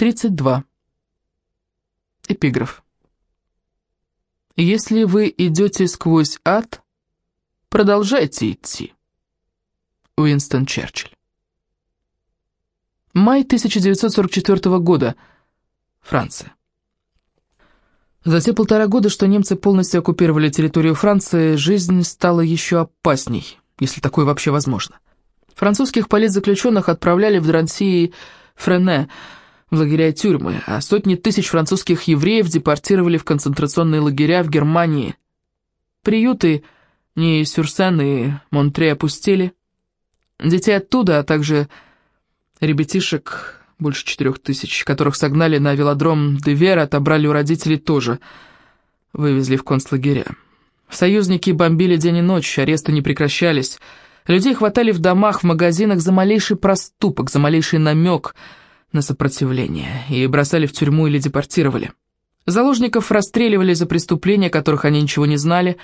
32. Эпиграф. Если вы идете сквозь ад, продолжайте идти. Уинстон Черчилль. Май 1944 года. Франция. За те полтора года, что немцы полностью оккупировали территорию Франции, жизнь стала еще опасней, если такое вообще возможно. Французских политзаключенных отправляли в Дранси Френе, в лагеря и тюрьмы, а сотни тысяч французских евреев депортировали в концентрационные лагеря в Германии. Приюты не Сюрсен и Монтре опустили. Детей оттуда, а также ребятишек больше четырех тысяч, которых согнали на велодром Девер, отобрали у родителей тоже. Вывезли в концлагеря. Союзники бомбили день и ночь, аресты не прекращались. Людей хватали в домах, в магазинах за малейший проступок, за малейший намек на сопротивление, и бросали в тюрьму или депортировали. Заложников расстреливали за преступления, о которых они ничего не знали.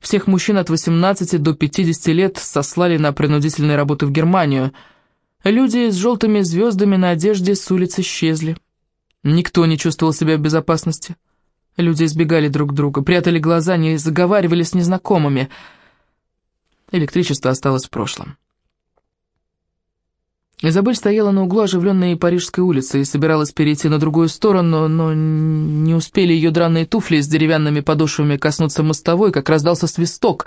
Всех мужчин от 18 до 50 лет сослали на принудительные работы в Германию – Люди с желтыми звездами на одежде с улиц исчезли. Никто не чувствовал себя в безопасности. Люди избегали друг друга, прятали глаза, не заговаривали с незнакомыми. Электричество осталось в прошлом. Изабель стояла на углу оживленной Парижской улицы и собиралась перейти на другую сторону, но не успели ее драные туфли с деревянными подошвами коснуться мостовой, как раздался свисток.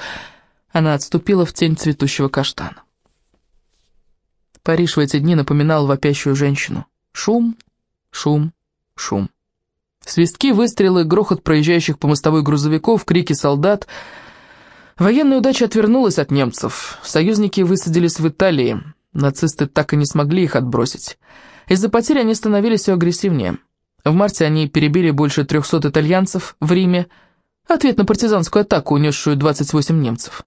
Она отступила в тень цветущего каштана. Париж в эти дни напоминал вопящую женщину. Шум, шум, шум. Свистки, выстрелы, грохот проезжающих по мостовой грузовиков, крики солдат. Военная удача отвернулась от немцев. Союзники высадились в Италии. Нацисты так и не смогли их отбросить. Из-за потерь они становились все агрессивнее. В марте они перебили больше 300 итальянцев в Риме. Ответ на партизанскую атаку, унесшую 28 немцев.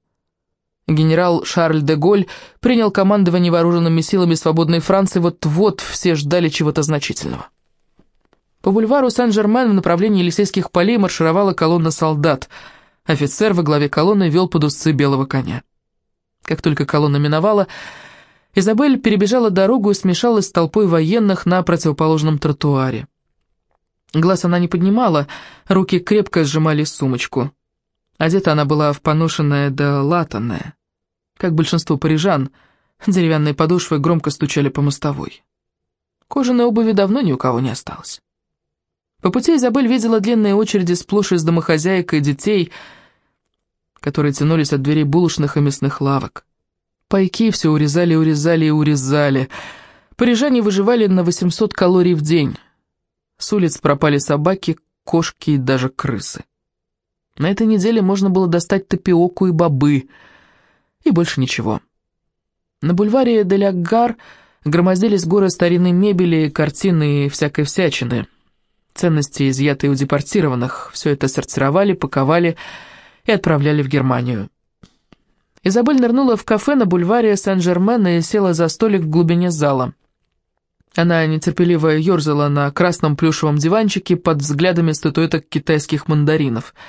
Генерал Шарль де Голь принял командование вооруженными силами свободной Франции, вот-вот все ждали чего-то значительного. По бульвару Сен-Жермен в направлении Елисейских полей маршировала колонна солдат. Офицер во главе колонны вел под белого коня. Как только колонна миновала, Изабель перебежала дорогу и смешалась с толпой военных на противоположном тротуаре. Глаз она не поднимала, руки крепко сжимали сумочку. Одета она была в поношенное да латанное. Как большинство парижан, деревянные подошвы громко стучали по мостовой. Кожаной обуви давно ни у кого не осталось. По пути Изабель видела длинные очереди сплошь из домохозяек и детей, которые тянулись от дверей булочных и мясных лавок. Пайки все урезали, урезали и урезали. Парижане выживали на 800 калорий в день. С улиц пропали собаки, кошки и даже крысы. На этой неделе можно было достать тапиоку и бобы — и больше ничего. На бульваре Делягар громоздились горы старинной мебели, картины и всякой всячины. Ценности, изъятые у депортированных, все это сортировали, паковали и отправляли в Германию. Изабель нырнула в кафе на бульваре Сен-Жермен и села за столик в глубине зала. Она нетерпеливо ерзала на красном плюшевом диванчике под взглядами статуэток китайских мандаринов —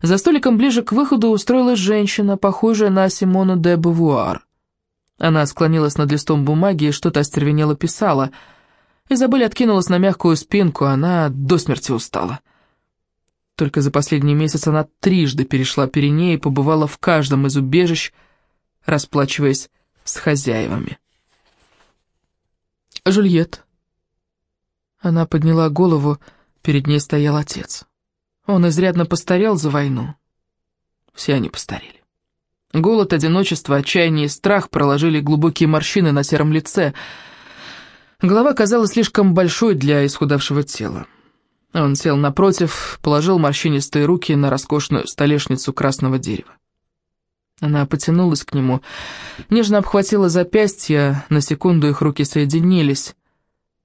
за столиком ближе к выходу устроилась женщина, похожая на Симону де Бувуар. Она склонилась над листом бумаги и что-то остервенело писала. Изабель откинулась на мягкую спинку, она до смерти устала. Только за последний месяц она трижды перешла Пиренеи и побывала в каждом из убежищ, расплачиваясь с хозяевами. «Жульет». Она подняла голову, перед ней стоял отец. Он изрядно постарел за войну. Все они постарели. Голод, одиночество, отчаяние и страх проложили глубокие морщины на сером лице. Голова казалась слишком большой для исхудавшего тела. Он сел напротив, положил морщинистые руки на роскошную столешницу красного дерева. Она потянулась к нему, нежно обхватила запястья, на секунду их руки соединились.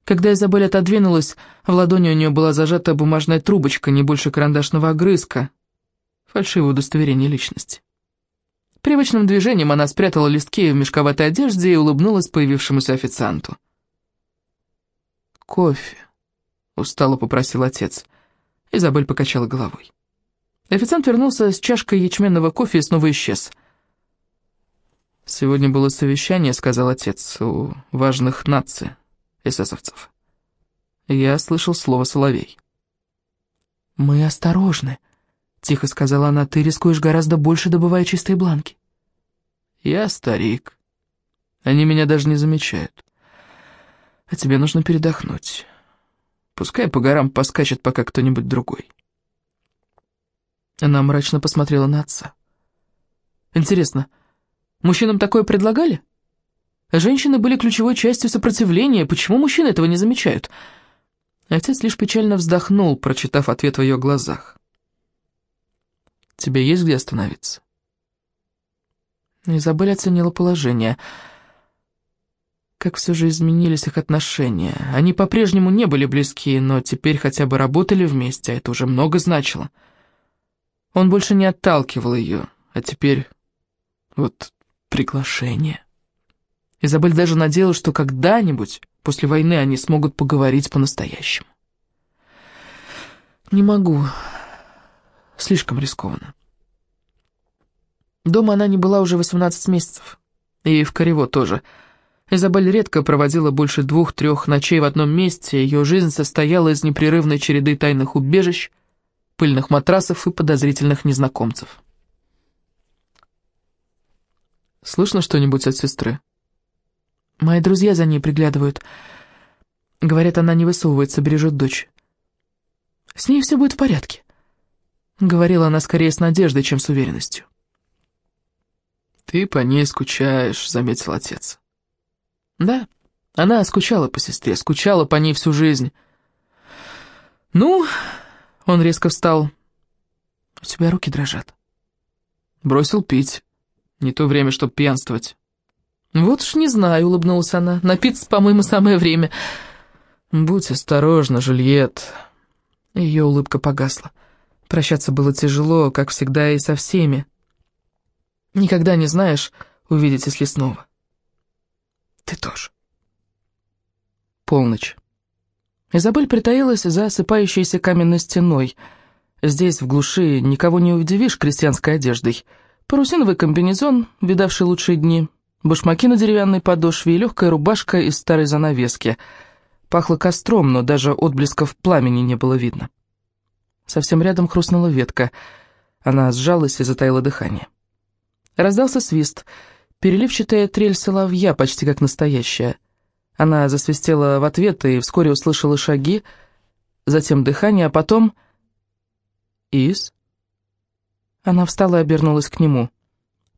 Когда Изабель отодвинулась, в ладони у нее была зажата бумажная трубочка, не больше карандашного огрызка. Фальшивое удостоверение личности. Привычным движением она спрятала листки в мешковатой одежде и улыбнулась появившемуся официанту. «Кофе», — устало попросил отец. Изабель покачала головой. Официант вернулся с чашкой ячменного кофе и снова исчез. «Сегодня было совещание», — сказал отец, — «у важных наций» эсэсовцев. Я слышал слово «соловей». «Мы осторожны», — тихо сказала она, — «ты рискуешь гораздо больше, добывая чистые бланки». «Я старик. Они меня даже не замечают. А тебе нужно передохнуть. Пускай по горам поскачет пока кто-нибудь другой». Она мрачно посмотрела на отца. «Интересно, мужчинам такое предлагали?» Женщины были ключевой частью сопротивления. Почему мужчины этого не замечают?» Отец лишь печально вздохнул, прочитав ответ в ее глазах. «Тебе есть где остановиться?» Изабель оценила положение. Как все же изменились их отношения. Они по-прежнему не были близки, но теперь хотя бы работали вместе, а это уже много значило. Он больше не отталкивал ее, а теперь вот приглашение. Изабель даже надеялась, что когда-нибудь после войны они смогут поговорить по-настоящему. «Не могу. Слишком рискованно». Дома она не была уже 18 месяцев. И в Корево тоже. Изабель редко проводила больше двух-трех ночей в одном месте, ее жизнь состояла из непрерывной череды тайных убежищ, пыльных матрасов и подозрительных незнакомцев. «Слышно что-нибудь от сестры?» Мои друзья за ней приглядывают. Говорят, она не высовывается, бережет дочь. С ней все будет в порядке. Говорила она скорее с надеждой, чем с уверенностью. «Ты по ней скучаешь», — заметил отец. «Да, она скучала по сестре, скучала по ней всю жизнь». «Ну...» — он резко встал. «У тебя руки дрожат». Бросил пить. Не то время, чтобы пьянствовать. «Вот уж не знаю», — улыбнулась она. «Напиться, по-моему, самое время». «Будь осторожна, Жульет». Ее улыбка погасла. Прощаться было тяжело, как всегда и со всеми. Никогда не знаешь, увидитесь ли снова. Ты тоже. Полночь. Изабель притаилась за осыпающейся каменной стеной. Здесь, в глуши, никого не удивишь крестьянской одеждой. Парусиновый комбинезон, видавший лучшие дни — Башмаки на деревянной подошве и легкая рубашка из старой занавески. Пахло костром, но даже отблесков пламени не было видно. Совсем рядом хрустнула ветка. Она сжалась и затаила дыхание. Раздался свист. Переливчатая трель соловья, почти как настоящая. Она засвистела в ответ и вскоре услышала шаги, затем дыхание, а потом... «Ис?» Она встала и обернулась к нему.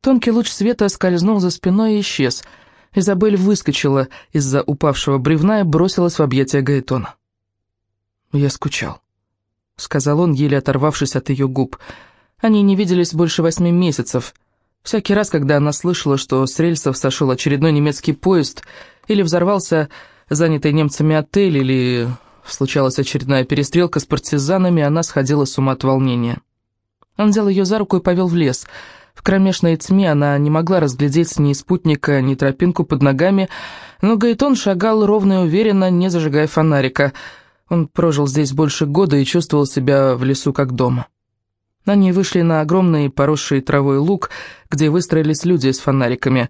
Тонкий луч света скользнул за спиной и исчез. Изабель выскочила из-за упавшего бревна и бросилась в объятия Гаэтона. «Я скучал», — сказал он, еле оторвавшись от ее губ. Они не виделись больше восьми месяцев. Всякий раз, когда она слышала, что с рельсов сошел очередной немецкий поезд, или взорвался занятый немцами отель, или случалась очередная перестрелка с партизанами, она сходила с ума от волнения. Он взял ее за руку и повел в лес — в кромешной тьме она не могла разглядеть ни спутника, ни тропинку под ногами, но Гаэтон шагал ровно и уверенно, не зажигая фонарика. Он прожил здесь больше года и чувствовал себя в лесу как дома. Они вышли на огромный поросший травой луг, где выстроились люди с фонариками.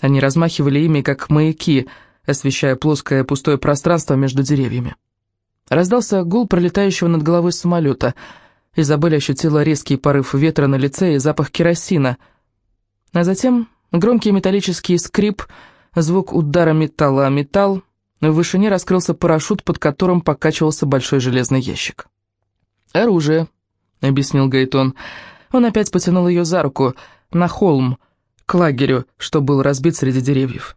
Они размахивали ими, как маяки, освещая плоское пустое пространство между деревьями. Раздался гул пролетающего над головой самолета — Изабель ощутила резкий порыв ветра на лице и запах керосина. А затем громкий металлический скрип, звук удара металла о металл, в вышине раскрылся парашют, под которым покачивался большой железный ящик. «Оружие», — объяснил Гайтон. Он опять потянул ее за руку, на холм, к лагерю, что был разбит среди деревьев.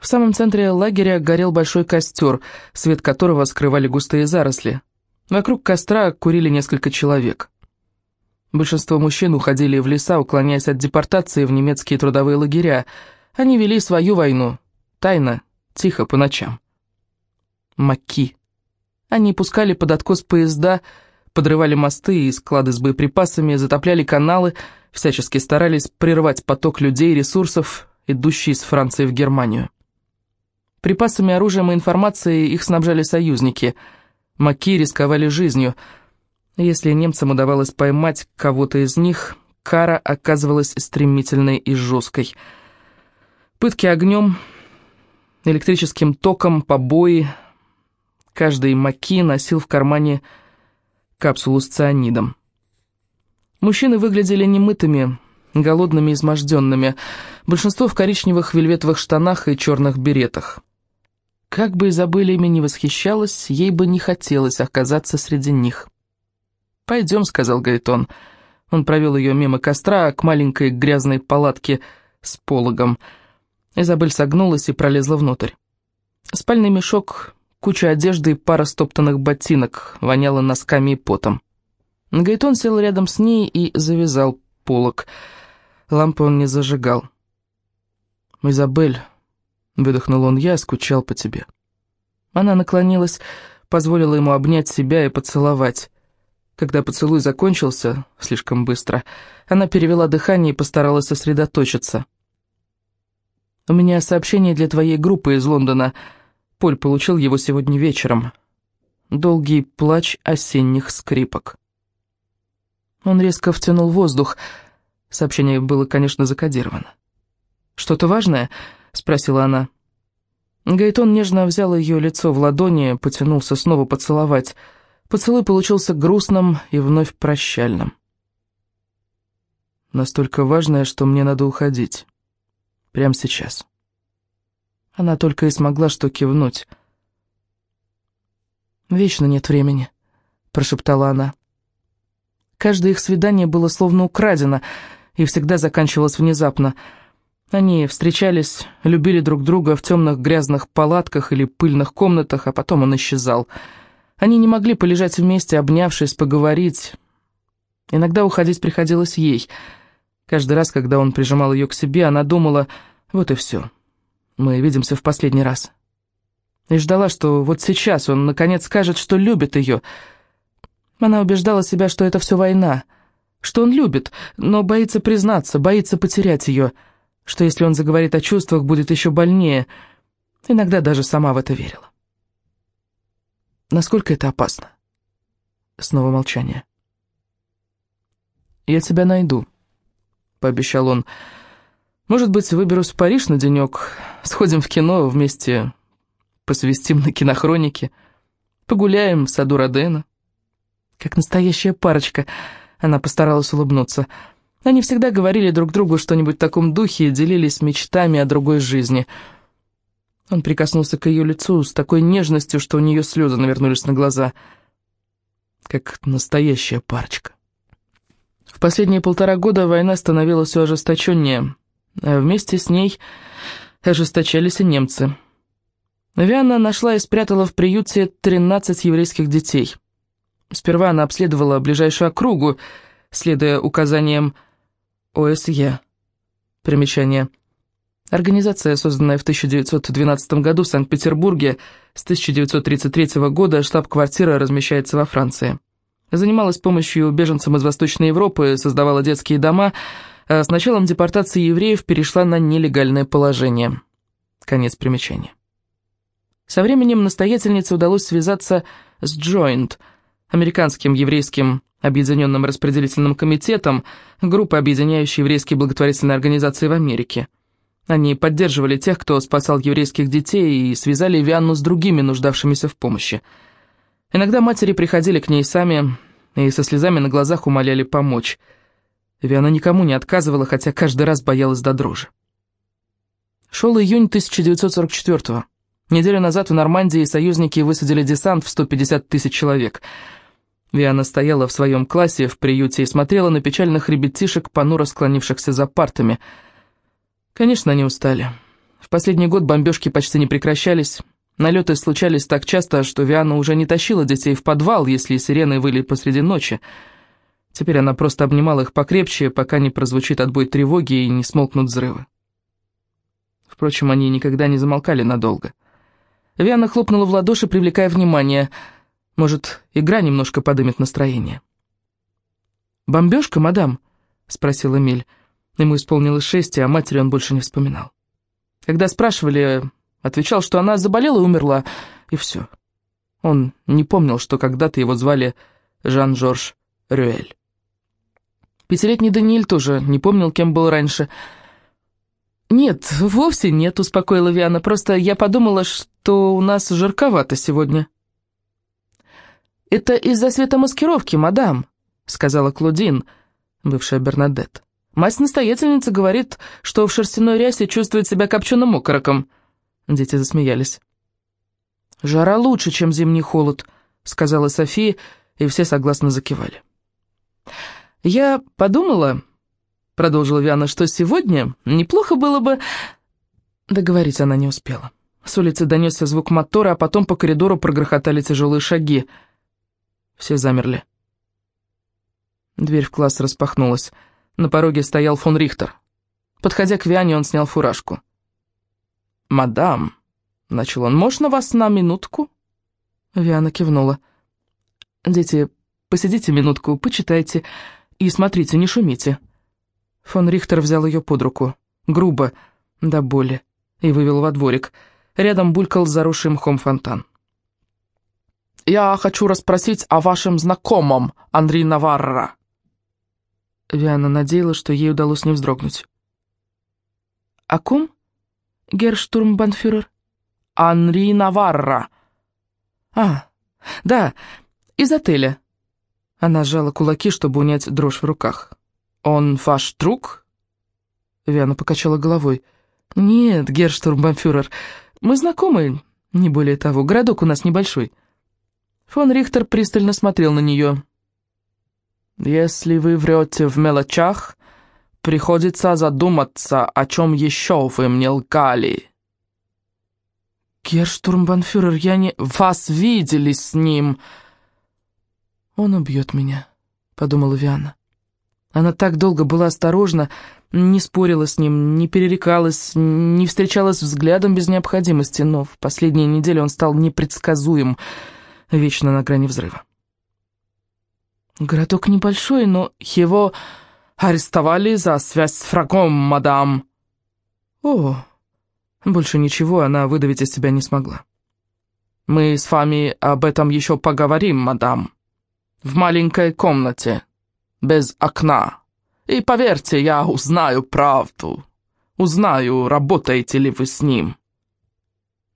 В самом центре лагеря горел большой костер, свет которого скрывали густые заросли. Вокруг костра курили несколько человек. Большинство мужчин уходили в леса, уклоняясь от депортации в немецкие трудовые лагеря. Они вели свою войну, тайно, тихо, по ночам. Маки. Они пускали под откос поезда, подрывали мосты и склады с боеприпасами, затопляли каналы, всячески старались прервать поток людей и ресурсов, идущий из Франции в Германию. Припасами, оружием и информацией их снабжали союзники – Маки рисковали жизнью. Если немцам удавалось поймать кого-то из них, кара оказывалась стремительной и жесткой. Пытки огнем, электрическим током, побои. Каждый маки носил в кармане капсулу с цианидом. Мужчины выглядели немытыми, голодными изможденными, большинство в коричневых вельветовых штанах и черных беретах. Как бы Изабелла ими не восхищалась, ей бы не хотелось оказаться среди них. «Пойдем», — сказал Гайтон. Он провел ее мимо костра к маленькой грязной палатке с пологом. Изабель согнулась и пролезла внутрь. Спальный мешок, куча одежды и пара стоптанных ботинок воняла носками и потом. Гайтон сел рядом с ней и завязал полог. Лампы он не зажигал. «Изабель», — выдохнул он, — «я скучал по тебе». Она наклонилась, позволила ему обнять себя и поцеловать. Когда поцелуй закончился, слишком быстро, она перевела дыхание и постаралась сосредоточиться. «У меня сообщение для твоей группы из Лондона. Поль получил его сегодня вечером. Долгий плач осенних скрипок». Он резко втянул воздух. Сообщение было, конечно, закодировано. «Что-то важное?» — спросила она. Гайтон нежно взял ее лицо в ладони, потянулся снова поцеловать. Поцелуй получился грустным и вновь прощальным. «Настолько важное, что мне надо уходить. Прямо сейчас». Она только и смогла что кивнуть. «Вечно нет времени», — прошептала она. Каждое их свидание было словно украдено и всегда заканчивалось внезапно. Они встречались, любили друг друга в темных грязных палатках или пыльных комнатах, а потом он исчезал. Они не могли полежать вместе, обнявшись, поговорить. Иногда уходить приходилось ей. Каждый раз, когда он прижимал ее к себе, она думала, вот и все, мы видимся в последний раз. И ждала, что вот сейчас он наконец скажет, что любит ее, — она убеждала себя, что это все война, что он любит, но боится признаться, боится потерять ее, что если он заговорит о чувствах, будет еще больнее. Иногда даже сама в это верила. Насколько это опасно? Снова молчание. «Я тебя найду», — пообещал он. «Может быть, выберусь в Париж на денек, сходим в кино вместе, посвистим на кинохронике, погуляем в саду Родена». Как настоящая парочка. Она постаралась улыбнуться. Они всегда говорили друг другу что-нибудь в таком духе и делились мечтами о другой жизни. Он прикоснулся к ее лицу с такой нежностью, что у нее слезы навернулись на глаза. Как настоящая парочка. В последние полтора года война становилась все ожесточеннее, а вместе с ней ожесточались и немцы. Виана нашла и спрятала в приюте 13 еврейских детей – Сперва она обследовала ближайшую округу, следуя указаниям ОСЕ. Примечание. Организация, созданная в 1912 году в Санкт-Петербурге, с 1933 года штаб-квартира размещается во Франции. Занималась помощью беженцам из Восточной Европы, создавала детские дома, а с началом депортации евреев перешла на нелегальное положение. Конец примечания. Со временем настоятельнице удалось связаться с Joint – американским еврейским объединенным распределительным комитетом, группы, объединяющей еврейские благотворительные организации в Америке. Они поддерживали тех, кто спасал еврейских детей, и связали Вианну с другими нуждавшимися в помощи. Иногда матери приходили к ней сами и со слезами на глазах умоляли помочь. Виана никому не отказывала, хотя каждый раз боялась до дрожи. Шел июнь 1944 -го. Неделю назад в Нормандии союзники высадили десант в 150 тысяч человек – Виана стояла в своем классе в приюте и смотрела на печальных ребятишек, понуро склонившихся за партами. Конечно, они устали. В последний год бомбежки почти не прекращались. Налеты случались так часто, что Виана уже не тащила детей в подвал, если сирены выли посреди ночи. Теперь она просто обнимала их покрепче, пока не прозвучит отбой тревоги и не смолкнут взрывы. Впрочем, они никогда не замолкали надолго. Виана хлопнула в ладоши, привлекая внимание – может, игра немножко подымет настроение?» «Бомбежка, мадам?» — спросил Эмиль. Ему исполнилось шесть, а матери он больше не вспоминал. Когда спрашивали, отвечал, что она заболела и умерла, и все. Он не помнил, что когда-то его звали Жан-Жорж Рюэль. Пятилетний Даниэль тоже не помнил, кем был раньше. «Нет, вовсе нет», — успокоила Виана, — «просто я подумала, что у нас жарковато сегодня». «Это из-за света маскировки, мадам», — сказала Клодин, бывшая Бернадет. «Мать-настоятельница говорит, что в шерстяной рясе чувствует себя копченым окороком». Дети засмеялись. «Жара лучше, чем зимний холод», — сказала София, и все согласно закивали. «Я подумала», — продолжила Виана, — «что сегодня неплохо было бы...» Договорить она не успела. С улицы донесся звук мотора, а потом по коридору прогрохотали тяжелые шаги. Все замерли. Дверь в класс распахнулась. На пороге стоял фон Рихтер. Подходя к Виане, он снял фуражку. «Мадам», — начал он, — «можно вас на минутку?» Виана кивнула. «Дети, посидите минутку, почитайте и смотрите, не шумите». Фон Рихтер взял ее под руку, грубо, до боли, и вывел во дворик. Рядом булькал заросший мхом фонтан. «Я хочу расспросить о вашем знакомом, Андрей Наварра». Виана надеялась, что ей удалось не вздрогнуть. «О ком, герштурмбанфюрер?» «Анри Наварра». «А, да, из отеля». Она сжала кулаки, чтобы унять дрожь в руках. «Он ваш друг?» Виана покачала головой. «Нет, герштурмбанфюрер, мы знакомы, не более того, городок у нас небольшой». Фон Рихтер пристально смотрел на нее. «Если вы врете в мелочах, приходится задуматься, о чем еще вы мне лгали». «Герштурмбанфюрер, я не... Вас видели с ним!» «Он убьет меня», — подумала Виана. Она так долго была осторожна, не спорила с ним, не перерекалась, не встречалась взглядом без необходимости, но в последние недели он стал непредсказуем, вечно на грани взрыва. Городок небольшой, но его арестовали за связь с врагом, мадам. О, больше ничего она выдавить из себя не смогла. Мы с вами об этом еще поговорим, мадам. В маленькой комнате, без окна. И поверьте, я узнаю правду. Узнаю, работаете ли вы с ним».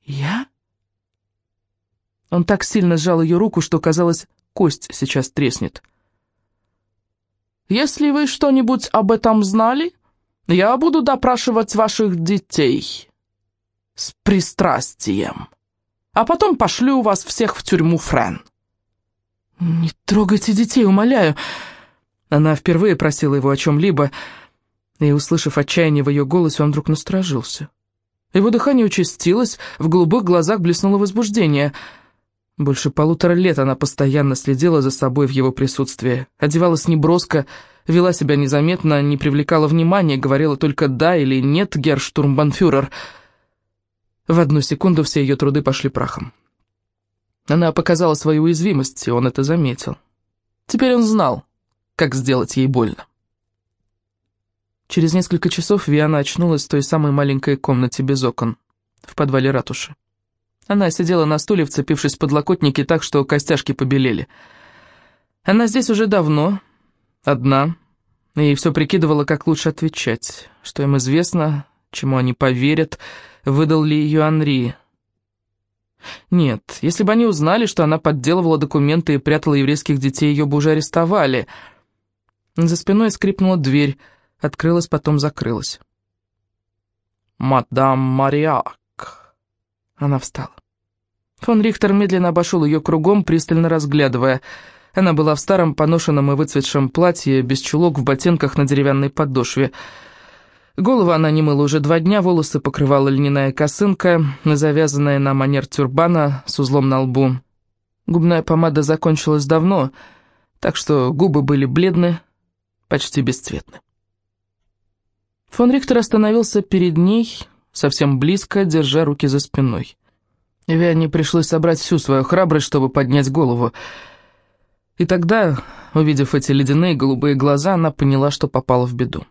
«Я?» Он так сильно сжал ее руку, что, казалось, кость сейчас треснет. «Если вы что-нибудь об этом знали, я буду допрашивать ваших детей с пристрастием, а потом пошлю вас всех в тюрьму Френ». «Не трогайте детей, умоляю!» Она впервые просила его о чем-либо, и, услышав отчаяние в ее голосе, он вдруг насторожился. Его дыхание участилось, в голубых глазах блеснуло возбуждение. Больше полутора лет она постоянно следила за собой в его присутствии, одевалась неброско, вела себя незаметно, не привлекала внимания, говорила только «да» или «нет, герштурмбанфюрер». В одну секунду все ее труды пошли прахом. Она показала свою уязвимость, и он это заметил. Теперь он знал, как сделать ей больно. Через несколько часов Виана очнулась в той самой маленькой комнате без окон, в подвале ратуши. Она сидела на стуле, вцепившись в подлокотники так, что костяшки побелели. Она здесь уже давно, одна, и все прикидывала, как лучше отвечать, что им известно, чему они поверят, выдал ли ее Анри. Нет, если бы они узнали, что она подделывала документы и прятала еврейских детей, ее бы уже арестовали — за спиной скрипнула дверь, открылась, потом закрылась. «Мадам Мариак!» Она встала. Фон Рихтер медленно обошел ее кругом, пристально разглядывая. Она была в старом поношенном и выцветшем платье, без чулок, в ботинках на деревянной подошве. Голову она не мыла уже два дня, волосы покрывала льняная косынка, завязанная на манер тюрбана с узлом на лбу. Губная помада закончилась давно, так что губы были бледны, почти бесцветны. Фон Рихтер остановился перед ней, совсем близко, держа руки за спиной. Виане пришлось собрать всю свою храбрость, чтобы поднять голову. И тогда, увидев эти ледяные голубые глаза, она поняла, что попала в беду.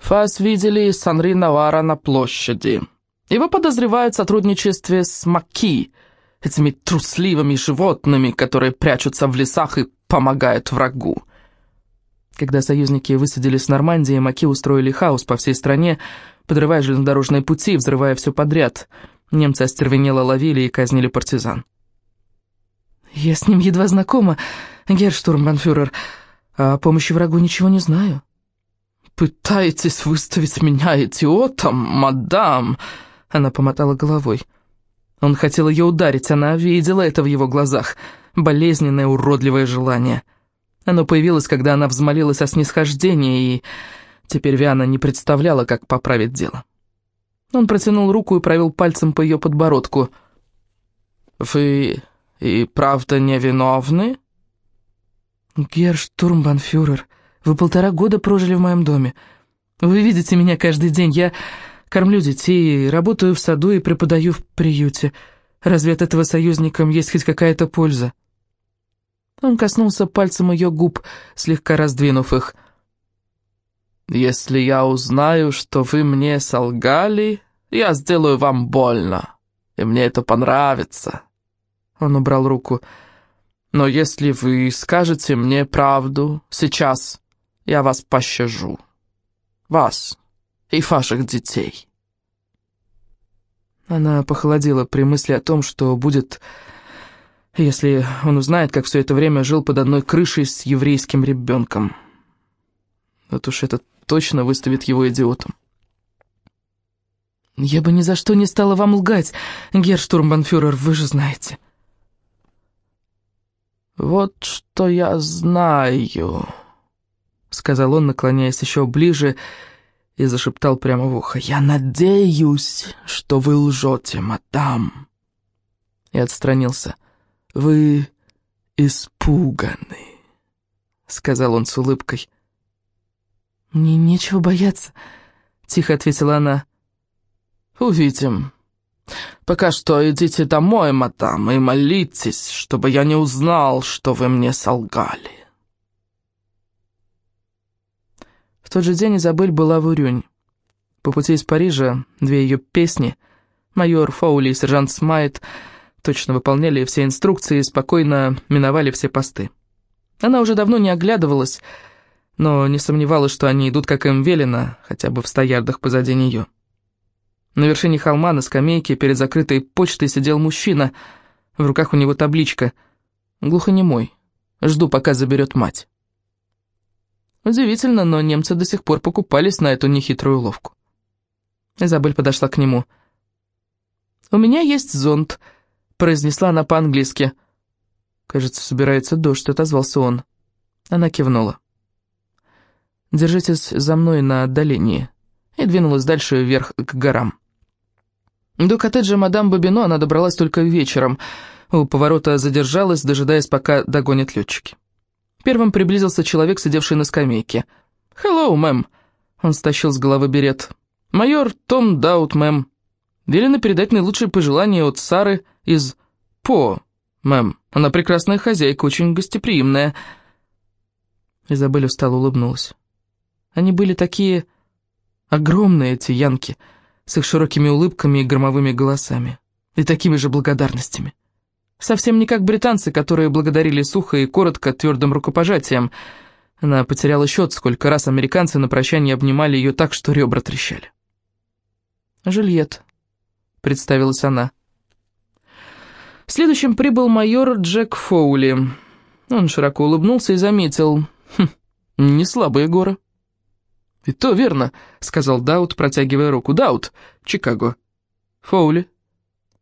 «Фас видели Санри Навара на площади. Его подозревают в сотрудничестве с Маки, этими трусливыми животными, которые прячутся в лесах и помогают врагу. Когда союзники высадились в Нормандии, маки устроили хаос по всей стране, подрывая железнодорожные пути, взрывая все подряд. Немцы остервенело ловили и казнили партизан. «Я с ним едва знакома, герштурмбанфюрер, о помощи врагу ничего не знаю». «Пытаетесь выставить меня идиотом, мадам?» Она помотала головой. Он хотел ее ударить, она видела это в его глазах. Болезненное, уродливое желание. Оно появилось, когда она взмолилась о снисхождении, и теперь Виана не представляла, как поправить дело. Он протянул руку и провел пальцем по ее подбородку. «Вы и правда невиновны?» «Герштурмбанфюрер, вы полтора года прожили в моем доме. Вы видите меня каждый день. Я кормлю детей, работаю в саду и преподаю в приюте. Разве от этого союзникам есть хоть какая-то польза?» Он коснулся пальцем ее губ, слегка раздвинув их. «Если я узнаю, что вы мне солгали, я сделаю вам больно, и мне это понравится». Он убрал руку. «Но если вы скажете мне правду сейчас, я вас пощажу. Вас и ваших детей». Она похолодела при мысли о том, что будет, если он узнает, как все это время жил под одной крышей с еврейским ребенком. Вот уж это точно выставит его идиотом. «Я бы ни за что не стала вам лгать, герштурмбанфюрер, вы же знаете». «Вот что я знаю», — сказал он, наклоняясь еще ближе, и зашептал прямо в ухо. «Я надеюсь, что вы лжете, мадам». И отстранился. «Вы испуганы», — сказал он с улыбкой. «Мне нечего бояться», — тихо ответила она. «Увидим. Пока что идите домой, мадам, и молитесь, чтобы я не узнал, что вы мне солгали». В тот же день Изабель была в Урюнь. По пути из Парижа две ее песни, майор Фоули и сержант Смайт, точно выполняли все инструкции и спокойно миновали все посты. Она уже давно не оглядывалась, но не сомневалась, что они идут, как им велено, хотя бы в ста ярдах позади нее. На вершине холма на скамейке перед закрытой почтой сидел мужчина. В руках у него табличка «Глухонемой. Жду, пока заберет мать». Удивительно, но немцы до сих пор покупались на эту нехитрую уловку. Изабель подошла к нему. «У меня есть зонт», — произнесла она по-английски. «Кажется, собирается дождь», — отозвался он. Она кивнула. «Держитесь за мной на отдалении», и двинулась дальше вверх к горам. До коттеджа мадам Бабино она добралась только вечером. У поворота задержалась, дожидаясь, пока догонят летчики. Первым приблизился человек, сидевший на скамейке. «Хеллоу, мэм!» Он стащил с головы берет. «Майор Том Даут, мэм. Велено передать наилучшие пожелания от Сары из По, мэм. Она прекрасная хозяйка, очень гостеприимная». Изабель устало улыбнулась. Они были такие огромные, эти янки — с их широкими улыбками и громовыми голосами. И такими же благодарностями. Совсем не как британцы, которые благодарили сухо и коротко твердым рукопожатием. Она потеряла счет, сколько раз американцы на прощание обнимали ее так, что ребра трещали. «Жильет», — представилась она. Следующим прибыл майор Джек Фоули. Он широко улыбнулся и заметил. «Хм, не слабые горы». «И то верно», — сказал Даут, протягивая руку. «Даут, Чикаго». «Фоули».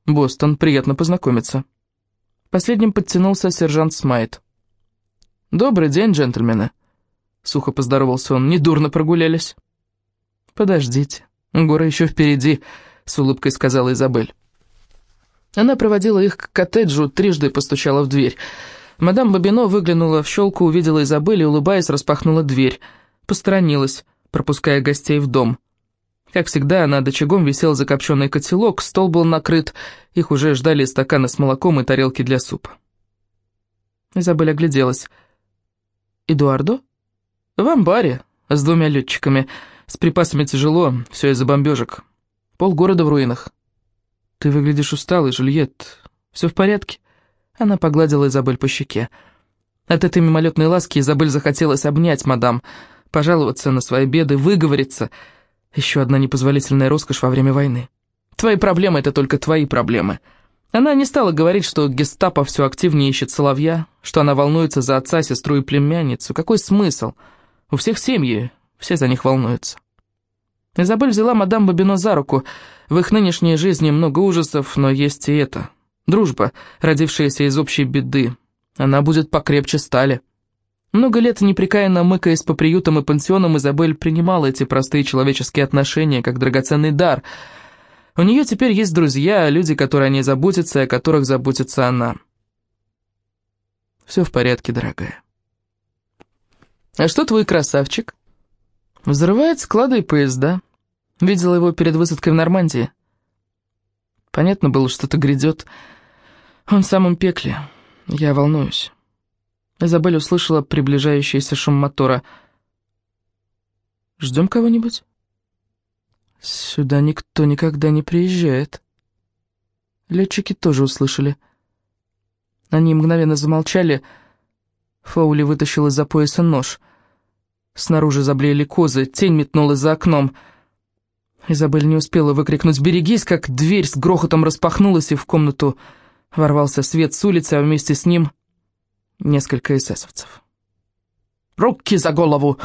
«Бостон, приятно познакомиться». Последним подтянулся сержант Смайт. «Добрый день, джентльмены», — сухо поздоровался он. «Недурно прогулялись». «Подождите, горы еще впереди», — с улыбкой сказала Изабель. Она проводила их к коттеджу, трижды постучала в дверь. Мадам Бабино выглянула в щелку, увидела Изабель и, улыбаясь, распахнула дверь. Посторонилась пропуская гостей в дом. Как всегда, над очагом висел закопченный котелок, стол был накрыт, их уже ждали стаканы с молоком и тарелки для супа. Изабель огляделась. «Эдуардо?» «В амбаре, с двумя летчиками. С припасами тяжело, все из-за бомбежек. Полгорода в руинах». «Ты выглядишь усталый, Жульет. Все в порядке?» Она погладила Изабель по щеке. От этой мимолетной ласки Изабель захотелось обнять мадам, — пожаловаться на свои беды, выговориться. Еще одна непозволительная роскошь во время войны. Твои проблемы — это только твои проблемы. Она не стала говорить, что гестапо все активнее ищет соловья, что она волнуется за отца, сестру и племянницу. Какой смысл? У всех семьи, все за них волнуются. Изабель взяла мадам Бабино за руку. В их нынешней жизни много ужасов, но есть и это. Дружба, родившаяся из общей беды. Она будет покрепче стали. Много лет непрекаянно мыкаясь по приютам и пансионам, Изабель принимала эти простые человеческие отношения как драгоценный дар — у нее теперь есть друзья, люди, которые о ней заботятся, и о которых заботится она. Все в порядке, дорогая. А что твой красавчик? Взрывает склады и поезда. Видела его перед высадкой в Нормандии. Понятно было, что-то грядет. Он в самом пекле. Я волнуюсь. Изабель услышала приближающийся шум мотора. «Ждем кого-нибудь?» Сюда никто никогда не приезжает. Летчики тоже услышали. Они мгновенно замолчали. Фаули вытащил из-за пояса нож. Снаружи заблеяли козы, тень метнулась за окном. Изабель не успела выкрикнуть «Берегись!», как дверь с грохотом распахнулась, и в комнату ворвался свет с улицы, а вместе с ним несколько эсэсовцев. «Руки за голову!»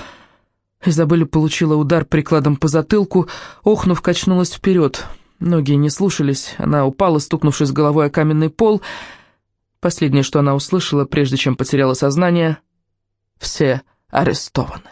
Изабель получила удар прикладом по затылку, охнув, качнулась вперед. Ноги не слушались, она упала, стукнувшись головой о каменный пол. Последнее, что она услышала, прежде чем потеряла сознание — «Все арестованы».